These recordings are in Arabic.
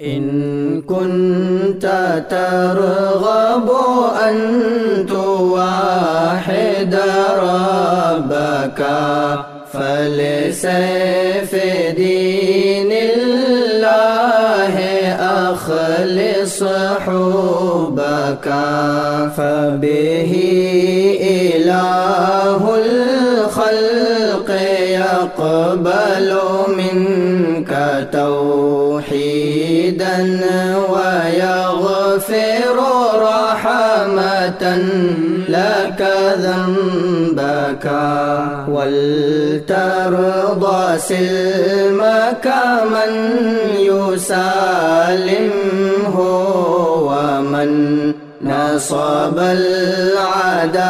إن كنت ترغب أن توحد ربك فلسيف دين الله أخلص حبك. فبه إله الخلق يقبل منك ويغفر رحمة لك ذنبك ولترضى سلمك من يسالمه ومن نصب العداوة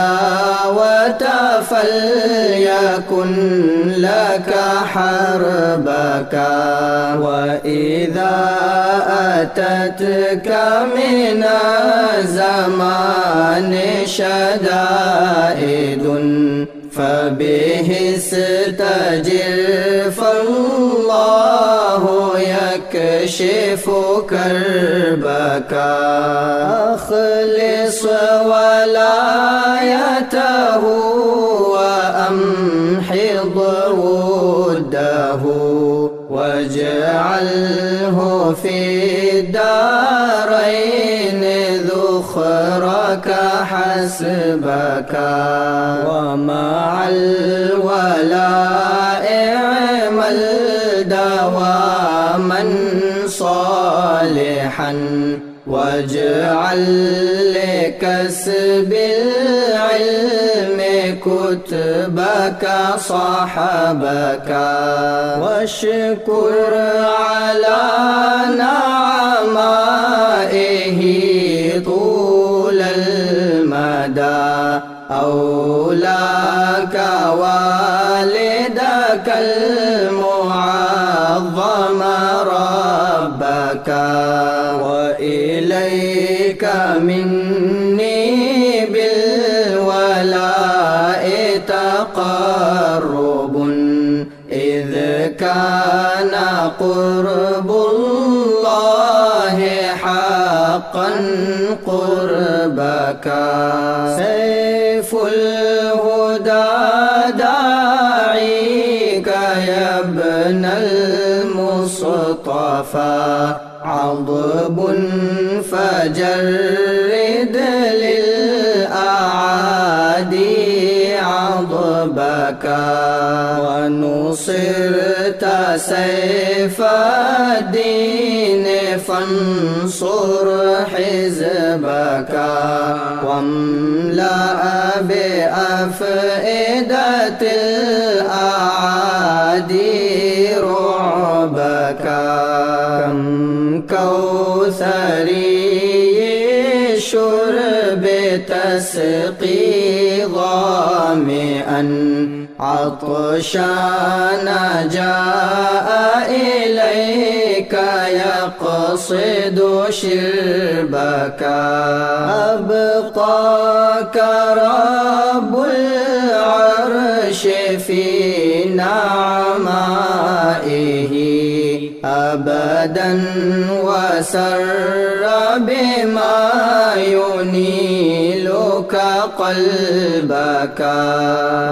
فليكن لك حربك وإذا أتتك من الزمان شدائد فبه استجر فالله يكشف كربك. أخلص ولايته وأمحض وده. واجعله في الدارين ذخرك حسبك ومع الولاء اعمل دواما صالحا واجعل لكسب العلم كتبك صحبك واشكر على نعمائه طول المدى. أولاك والدك المعظم ربك. وإليك مني كان قرب الله حقا قربك. سيف الهدى داعيك يا ابن المصطفى. عضب فجرد للأعادي عضبك ونصرت سيف الدين فانصر حزبك واملأ بأفئدة الشرب تسقي ظامئا. عطشان جاء إليك يقصد شربك. أبقاك رب أبدا وسر بما ينيلك قلبك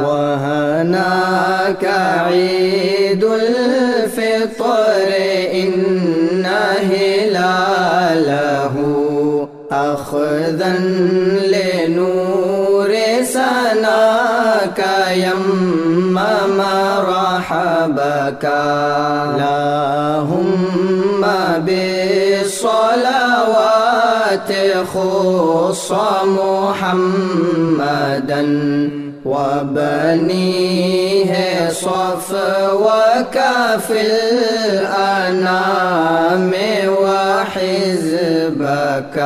وهناك عيد الفطر إن هلاله أخذا لنور سناك يمم مرحبك. اللهم بالصلوات خص محمدا وبنيه صفوك في الأنام وحزبك.